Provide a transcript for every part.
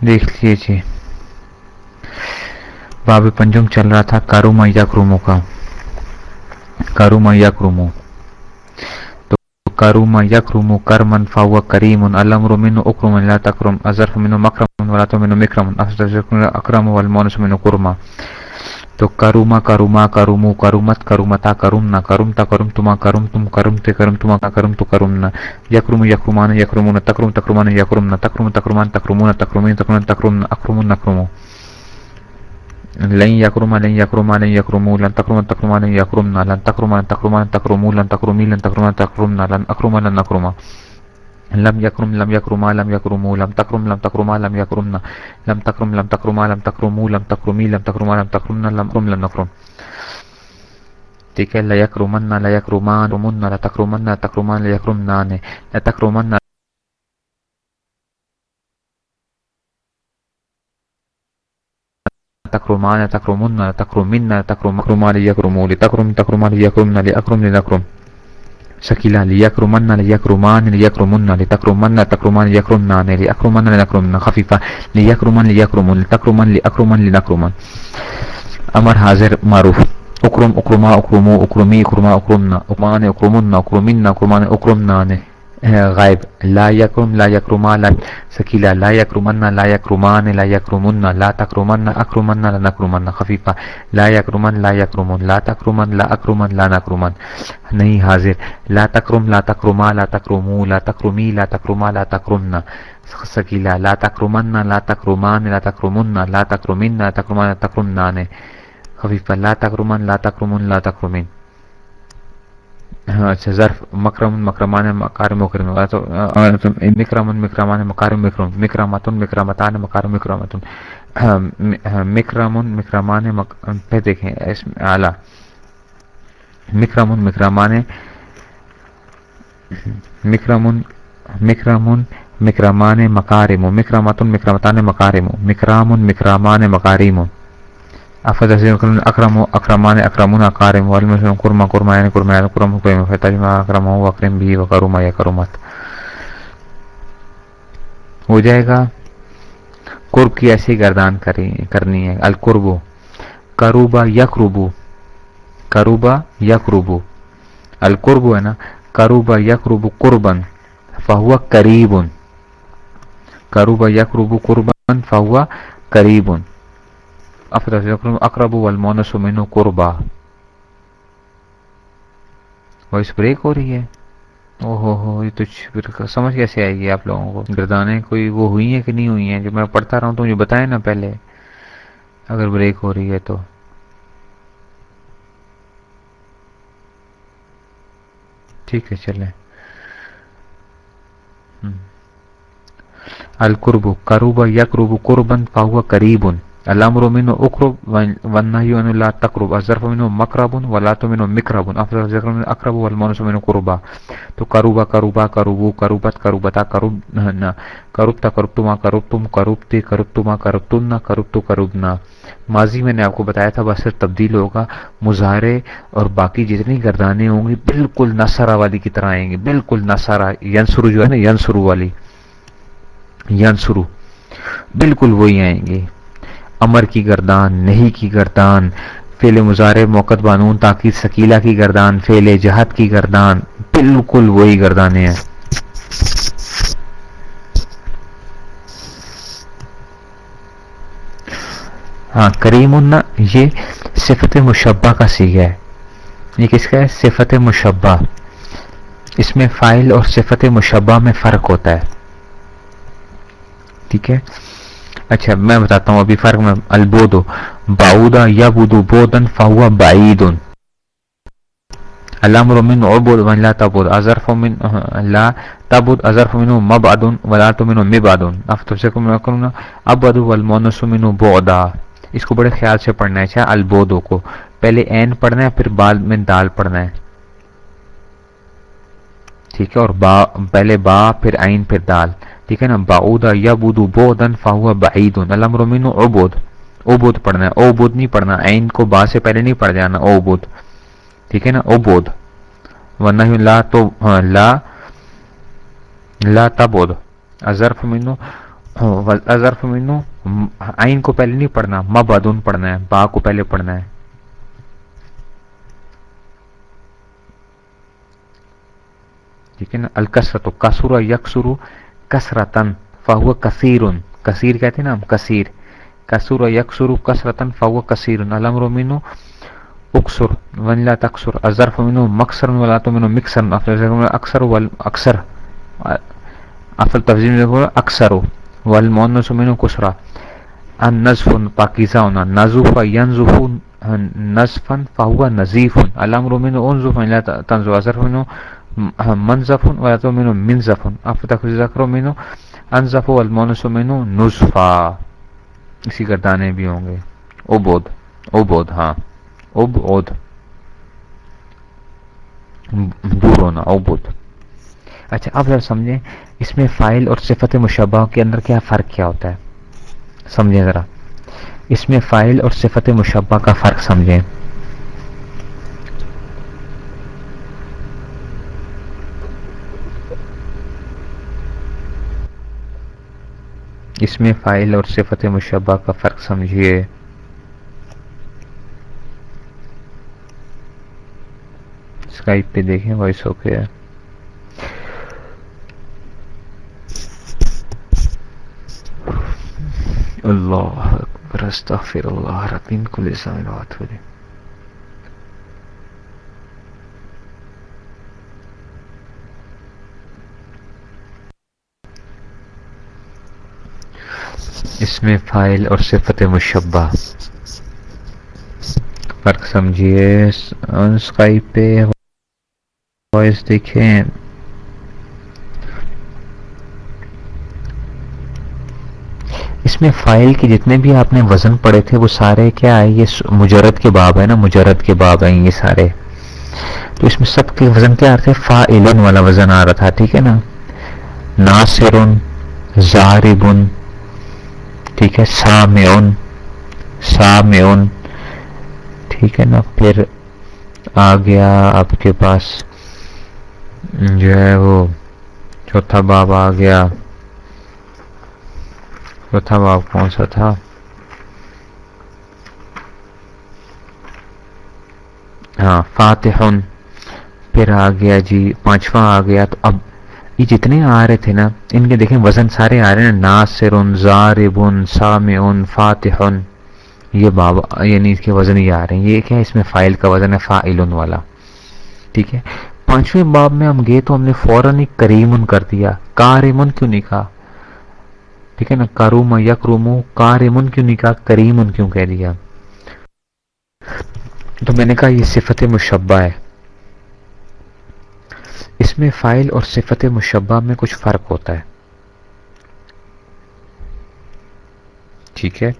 دیکھ لیجیے جی۔ باب پنجم چل رہا تھا کارو میا کرومو کا۔ کارو میا کرومو۔ تو کارو میا کرومو کرمن فاوا کریم الامر من اکرم لا تکرم ازرف من مکرم ولا تو من مکرم اکرم والمونس من کرما تو کروما کروما، کرومو، کرومت، کرومتا کرمنا کرمتا کرم تما کرم تم کرم تے کرم تما کرم تو کرمنا یکرم یکرمان یکرمون تکرم تکرمان یکرمنا تکرم تکرمان تکرمون تکرمین تکرم تکرم اکرمون نکرمو لن یکرم لن یکرم لن یکرمو لن تکرم تکرم لن یکرمنا لن تکرم لن تکرم تکرمو لن تکرمی لن تکرم تکرمنا لن اکرم لن نکرمو لم يكرم، لم يكرما لم يكرموا لم تكرم، لم تكرما لم يكرمنا، لم تكرم، لم تكرما لم تكرموا لم تكرمي، لم تكرما لم تكرمنا لم كرم لم نكرم. ٹھیک ہے لا یکرمن لا یکرمان رمن، لا تکرمن لا تکرمان لا یکرمنان لا تکرمن تکرمان تکرمن تکرمن تکرم یکرمو لتکرم تکرمان یکرمنا لاکرم لنکرم شکیلا لیکرمن لیکرمان لیکرمن لتکرمن تکرمان یکرمنان لیکرمن لنکرمن خفیفہ لیکرمن لیکرمن لتکرمن لیکرمن لنکرمن امر حاضر معروف اکرم اکرما اکرمو اکرمی اکرما اکرمنا اکمان اکرمن اکرمنا اکرمان اکرمنان غائب۔ لا یکرم لا یکرما لا سکیلا، لا یکرمن لا یکرمان، لا یکرمن لا تکرمن، اکرمن لا نکرمن، خفیفہ۔ لا یکرمن لا یکرمن، لا تکرمن لا اکرمن لا نکرمن۔ نہیں حاضر۔ لا تکرم لا تکرما لا تکرمو، لا تکرمی لا تکرما لا تکرمن۔ سکیلا، لا تکرمن لا تکرمان لا تکرمن لا تکرمن لا تکرمان تکرمنان۔ خفیفہ، لا تکرمن لا تکرمن لا تکرمن۔ ہاں، اچھا ظرف مکرم، مکرمان مکارم مکرم مکرمن، مکرمان مکارم مکرم مکرامتن مکرامتان مکارم مکرامتن ہاں، ہاں، مکرمن، مکرمان پہ دیکھیں، اس اعلیٰ۔ مکرمن، مکرمان، مکرمن مکرمن، مکرمان مکارم مکرامتن مکرامتان مکارم، مکرامن مکرامان مکارم۔ افد اکرم اکرمان اکرمون اکارم والمسلم کرما کرما یعنی کرما یعنی کرم حکم فتجمع اکرم ہو اکرم بھی وکرما یا کرمت ہو جائے گا. قرب کی ایسی گردان کرنی ہے. القربو کروبا یکربو کروبا یکربو القربو ہے نا؟ کروبا یکربو قربن فہوا قریبن کروبا یکربو قربن فہوا قریبن اقرب والمونس منو قربا وائس بریک ہو رہی ہے او ہو ہو یہ تو سمجھ کیسے آئے گی آپ لوگوں کو گردانیں کوئی وہ ہوئی ہیں کہ نہیں ہوئی ہیں جو میں پڑھتا رہا ہوں تو مجھے بتائیں نا پہلے اگر بریک ہو رہی ہے تو ٹھیک ہے چلیں القرب کروبا یقرب قربن فاہوا قریبن الامر منه اقرب والنهي عن لا تقرب. الظرف منه مقرب ولا منه مقرب. افضل ذکر من اقرب والمونس منه قربا. تو قربا قربا قربو، قربت، قربتا قرب نہ قربتا قربتما، قربتم قربتے قربتما، قربتن قربتو قربنا ماضی میں نے آپ کو بتایا تھا، بس تبدیل ہوگا، مظاہرے اور باقی جتنی گردانے ہوں گی، بالکل نصرہ والی کی طرح آئیں گے بالکل نصرہ ینسرو جو ہے نا ینسرو والی. ینسرو بالکل وہی آئیں گے. امر کی گردان، نہیں کی گردان فیل مظاہرے موقع بانون تاکہ سکیلا کی گردان فیل جہت کی گردان، بالکل وہی گردانے ہیں۔ ہاں کریم یہ صفت مشبہ کا سیگا ہے۔ یہ کس کا ہے؟ صفت مشبہ۔ اس میں فائل اور صفت مشبہ میں فرق ہوتا ہے۔ ٹھیک ہے؟ اچھا میں بتاتا ہوں، ابھی فرق میں البودو باؤدا یا بدو بودن فہوا بعیدن الامر من عبود من لا تبود ازرف من، لا تبود ازرف من مبعد ولا من مبعد۔ افتفسکم من اکرنا ابعد والمونس من بعدا اس کو بڑے خیال سے پڑھنا ہے اچھا، چاہے البودو کو۔ پہلے این پڑھنا ہے، پھر بعد میں دال پڑھنا ہے۔ ٹھیک ہے، اور با، پہلے با، پھر عین، پھر دال۔ ٹھیک ہے نا باؤدا یا بدو بودن فاہوا بعید الامر من عبود عبود پڑھنا ہے عبود نہیں پڑھنا عین کو با سے پہلے نہیں پڑھ جانا عبود ٹھیک ہے نا عبود ورنہ لا تو لا لا تبود ظرف منو ظرف منو آئین کو پہلے نہیں پڑھنا مبادون پڑھنا ہے با کو پہلے پڑھنا ہے ٹھیک ہے نا الکسرت کسر یکسر کسرتن فہو کثیر کثیر کہتے ہیں نا ہم کثیر کسر یکسر کسرتن فہو کثیر الامر منو اکسر ون لا تکسر الظرف منو مکسر ولا تو منو مکسر اکثر و اکثر افل تفضیل اکثر والمؤنث منه كسرى النزف پاکیزہ ہونا نزف ينزف نزفا فهو نزيف الامر منه انزف لا تنزف اظرف منه منزف ولا منه منزف افتك ذکر منه انزف والمؤنث منه نزفا اسی گردانے بھی ہوں گے عبود عبود ہاں عبود دور ہونا عبود اچھا اب ذرا سمجھیں اس میں فائل اور صفت مشبہ کے اندر کیا فرق کیا ہوتا ہے سمجھیں ذرا اس میں فائل اور صفت مشبہ کا فرق سمجھیں اس میں فائل اور صفت مشبہ کا فرق سمجھیے۔ اسکائپ پہ دیکھیں، وائس اوکے ہے۔ اللہ اکبر، استغفر اللہ ربین کل سامنات ہوئے اس میں فائل اور صفت مشبہ۔ فرق سمجھیے اسکائپ پہ وائس دیکھیں۔ اس میں فائل کے جتنے بھی آپ نے وزن پڑے تھے، وہ سارے کیا ہے یہ مجرد کے باب ہے نا، مجرد کے باب ہیں یہ سارے۔ تو اس میں سب کے وزن کیا آ رہے تھے؟ فائلن والا وزن آ رہا تھا، ٹھیک ہے نا؟ ناصرن زاربن ٹھیک ہے سامعن سامعن ٹھیک ہے نا، پھر آ گیا آپ کے پاس، جو ہے وہ چوتھا باب آ گیا۔ چوتھا باب کون سا تھا؟ ہاں فاتح پھر آ گیا جی پانچواں آ گیا، تو اب یہ جتنے آ رہے تھے نا، ان کے دیکھیں وزن سارے آ رہے ہیں ناصر زاربن سامعن فاتح یہ باب یعنی اس کے وزن ہی آ رہے ہیں۔ یہ کیا اس میں فائل کا وزن ہے؟ فائل والا۔ ٹھیک ہے؟ پانچویں باب میں ہم گئے تو ہم نے فوراً ہی کریمن کر دیا۔ کارمن کیوں نہیں کہا؟ ٹھیک ہے نا؟ کاروم یکرومو کارمن کیوں نہیں کہا؟ کریمن کیوں کہہ دیا؟ تو میں نے کہا یہ صفت مشبہ ہے۔ اس میں فائل اور صفت مشبہ میں کچھ فرق ہوتا ہے۔ ٹھیک ہے۔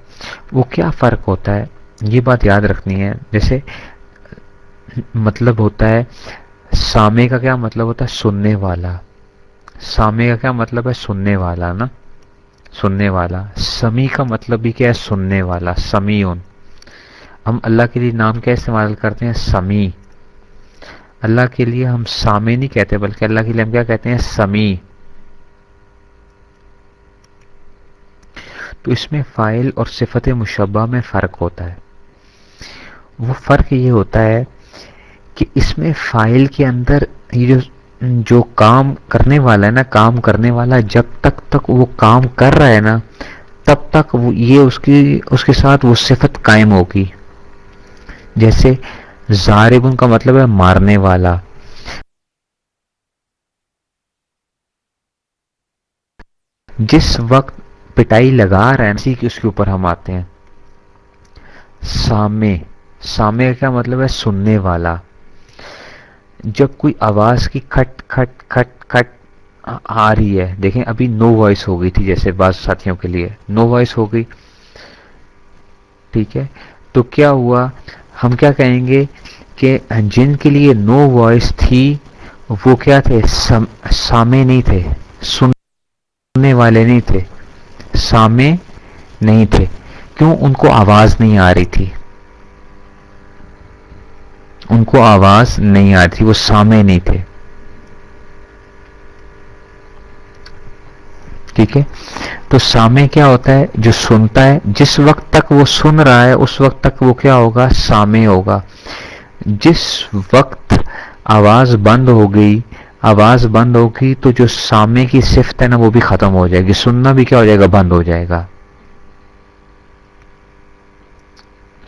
وہ کیا فرق ہوتا ہے؟ یہ بات یاد رکھنی ہے۔ جیسے مطلب ہوتا ہے سامے کا کیا مطلب ہوتا ہے؟ سننے والا۔ سامے کا کیا مطلب ہے؟ سننے والا، نا؟ سننے والا۔ سمی کا مطلب بھی کیا ہے؟ سننے والا۔ سمیون ہم اللہ کے لیے نام کیا استعمال کرتے ہیں؟ سمی۔ اللہ کے لیے ہم سامے نہیں کہتے، بلکہ اللہ کے لیے ہم کیا کہتے ہیں؟ سمی تو اس میں فائل اور صفت مشبہ میں فرق ہوتا ہے۔ وہ فرق یہ ہوتا ہے کہ اس میں فائل کے اندر یہ جو جو کام کرنے والا ہے نا، کام کرنے والا جب تک تک وہ کام کر رہا ہے نا، تب تک وہ یہ اس کی، اس کے ساتھ وہ صفت قائم ہوگی۔ جیسے زاربن کا مطلب ہے مارنے والا۔ جس وقت پٹائی لگا رہے ہیں، اسی کی اس کے اوپر ہم آتے ہیں۔ سامے سامے کا کیا مطلب ہے؟ سننے والا۔ جب کوئی آواز کی کھٹ کھٹ کھٹ کھٹ آ رہی ہے، دیکھیں ابھی نو وائس ہو گئی تھی جیسے بعض ساتھیوں کے لیے۔ نو وائس ہو گئی۔ ٹھیک ہے؟ تو کیا ہوا؟ ہم کیا کہیں گے کہ جن کے لیے نو وائس تھی، وہ کیا تھے؟ سامے نہیں تھے، سننے والے نہیں تھے، سامے نہیں تھے۔ کیوں؟ ان کو آواز نہیں آ رہی تھی۔ ان کو آواز نہیں آ رہی تھی، وہ سامے نہیں تھے۔ ٹھیک ہے؟ تو سامع کیا ہوتا ہے؟ جو سنتا ہے، جس وقت تک وہ سن رہا ہے، اس وقت تک وہ کیا ہوگا؟ سامع ہوگا۔ جس وقت آواز بند ہو گئی، آواز بند ہوگی تو جو سامع کی صفت ہے نا، وہ بھی ختم ہو جائے گی۔ سننا بھی کیا ہو جائے گا؟ بند ہو جائے گا۔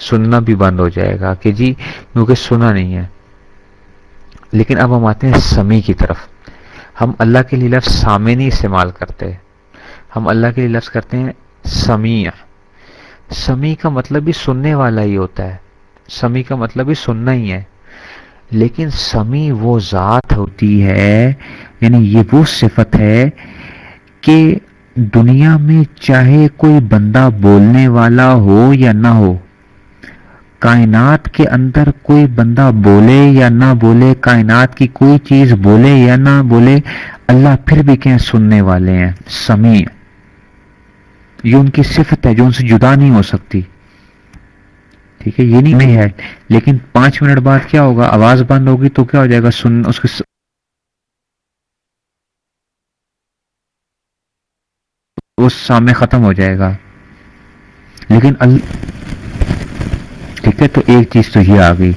سننا بھی بند ہو جائے گا کہ جی کیونکہ سنا نہیں ہے۔ لیکن اب ہم آتے ہیں سمی کی طرف۔ ہم اللہ کے لیے لفظ سامع نہیں استعمال کرتے۔ ہم اللہ کے لیے لفظ کرتے ہیں سمیع۔ سمی کا مطلب بھی سننے والا ہی ہوتا ہے۔ سمی کا مطلب بھی سننا ہی ہے۔ لیکن سمی وہ ذات ہوتی ہے یعنی یہ وہ صفت ہے کہ دنیا میں چاہے کوئی بندہ بولنے والا ہو یا نہ ہو، کائنات کے اندر کوئی بندہ بولے یا نہ بولے، کائنات کی کوئی چیز بولے یا نہ بولے، اللہ پھر بھی کہیں سننے والے ہیں۔ سمیع۔ یہ ان کی صفت ہے جو ان سے جدا نہیں ہو سکتی۔ ٹھیک ہے، یہ نہیں ہے۔ لیکن پانچ منٹ بعد کیا ہوگا؟ آواز بند ہوگی تو کیا ہو جائے گا؟ سن، اس کے اس سامنے ختم ہو جائے گا۔ لیکن ٹھیک ہے، تو ایک چیز تو یہ آ گئی۔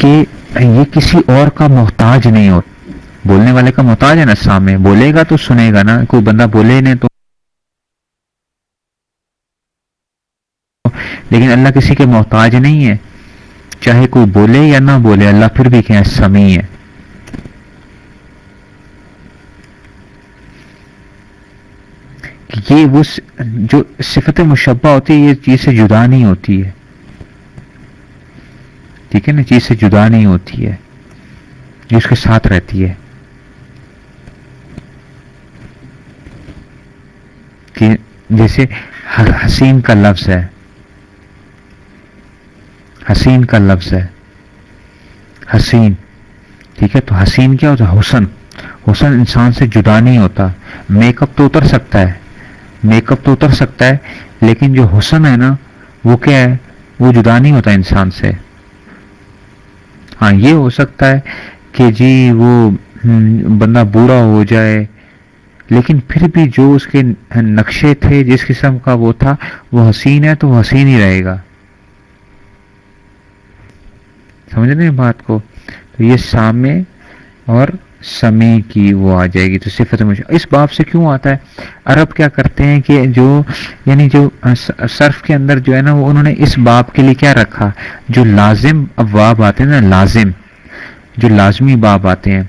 کہ یہ کسی اور کا محتاج نہیں ہو بولنے والے کا محتاج ہے نا سامنے بولے گا تو سنے گا نا، کوئی بندہ بولے نہیں تو لیکن اللہ کسی کے محتاج نہیں ہے۔ چاہے کوئی بولے یا نہ بولے، اللہ پھر بھی کہ سمی ہے۔ یہ وہ جو صفت مشبہ ہوتی ہے، یہ چیز سے جدا نہیں ہوتی ہے۔ ٹھیک ہے نا چیز سے جدا نہیں ہوتی ہے جو اس کے ساتھ رہتی ہے۔ کہ جیسے حسین کا لفظ ہے، حسین کا لفظ ہے، حسین، ٹھیک ہے؟ تو حسین کیا ہوتا ہے؟ حسن۔ حسن انسان سے جدا نہیں ہوتا۔ میک اپ تو اتر سکتا ہے، میک اپ تو اتر سکتا ہے، لیکن جو حسن ہے نا، وہ کیا ہے؟ وہ جدا نہیں ہوتا انسان سے۔ ہاں یہ ہو سکتا ہے کہ جی وہ بندہ بوڑھا ہو جائے، لیکن پھر بھی جو اس کے نقشے تھے، جس قسم کا وہ تھا، وہ حسین ہے تو وہ حسین ہی رہے گا۔ سمجھ رہے بات کو؟ تو یہ سامع اور سمی کی وہ آ جائے گی تو صفت مجھے اس باب سے کیوں آتا ہے؟ عرب کیا کرتے ہیں کہ جو یعنی جو صرف کے اندر جو ہے نا، وہ انہوں نے اس باب کے لیے کیا رکھا؟ جو لازم ابواب آتے ہیں نا، لازم، جو لازمی باب آتے ہیں،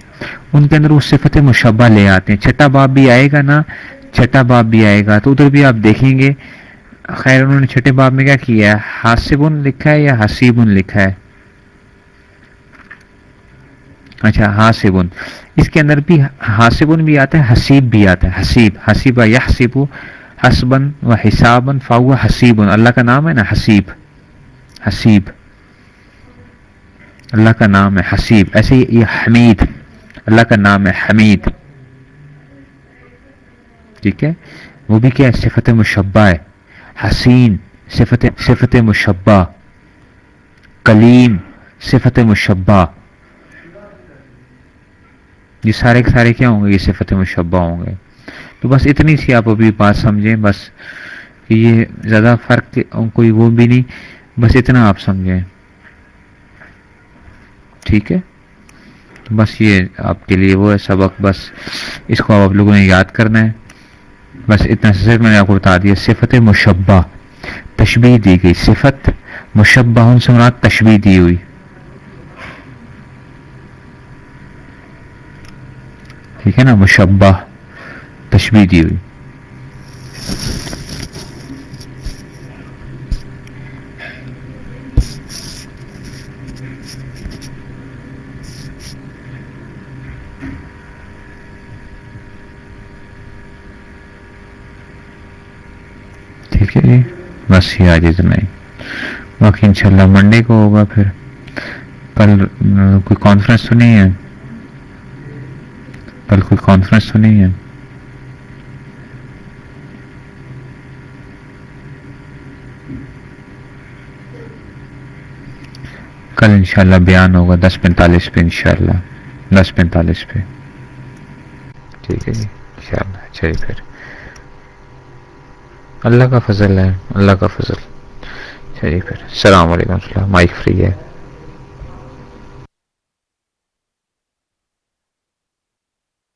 ان کے اندر وہ صفت مشبہ لے آتے ہیں۔ چھٹا باب بھی آئے گا نا، چھٹا باب بھی آئے گا، تو ادھر بھی آپ دیکھیں گے۔ خیر، انہوں نے چھٹے باب میں کیا کیا؟ ہے حاسبن لکھا ہے یا حسیبن لکھا ہے؟ اچھا حاسبن اس کے اندر بھی حاسبن بھی آتا ہے، حسیب بھی آتا ہے۔ حسیب حسیب یا حسیب حسبن و حسابن فاو حسیب اللہ کا نام ہے نا، حسیب۔ حسیب۔ اللہ کا نام ہے حسیب۔ ایسے یہ حمید۔ اللہ کا نام ہے حمید۔ ٹھیک ہے؟ وہ بھی کیا ہے؟ صفت مشبہ ہے۔ حسین، صفت صفت مشبہ۔ کلیم، صفت مشبہ۔ یہ سارے کے سارے کیا ہوں گے؟ یہ صفت مشبہ ہوں گے۔ تو بس اتنی سی آپ ابھی بات سمجھیں، بس کہ یہ زیادہ فرق کوئی وہ بھی نہیں، بس اتنا آپ سمجھیں۔ ٹھیک ہے؟ بس یہ آپ کے لیے وہ ہے سبق، بس اس کو آپ لوگوں نے یاد کرنا ہے۔ بس اتنا صرف میں نے آپ کو بتا دیا، صفت مشبہ۔ تشبیح دی گئی، صفت مشبہ، ان سے مراد تشبیح دی ہوئی۔ ٹھیک ہے نا، مشبہ تشبیح دی ہوئی۔ ٹھیک ہے جی بس یہ آج اتنا ہی۔ باقی انشاءاللہ منڈے کو ہوگا پھر۔ کل کوئی کانفرنس تو نہیں ہے؟ کل کوئی کانفرنس تو نہیں ہے۔ کل انشاءاللہ بیان ہوگا، دس پینتالیس پہ انشاءاللہ۔ دس پینتالیس پہ۔ ٹھیک ہے جی انشاءاللہ۔ چلیے پھر۔ اللہ کا فضل ہے، اللہ کا فضل۔ چلیے پھر۔ السلام علیکم، مائک فری ہے۔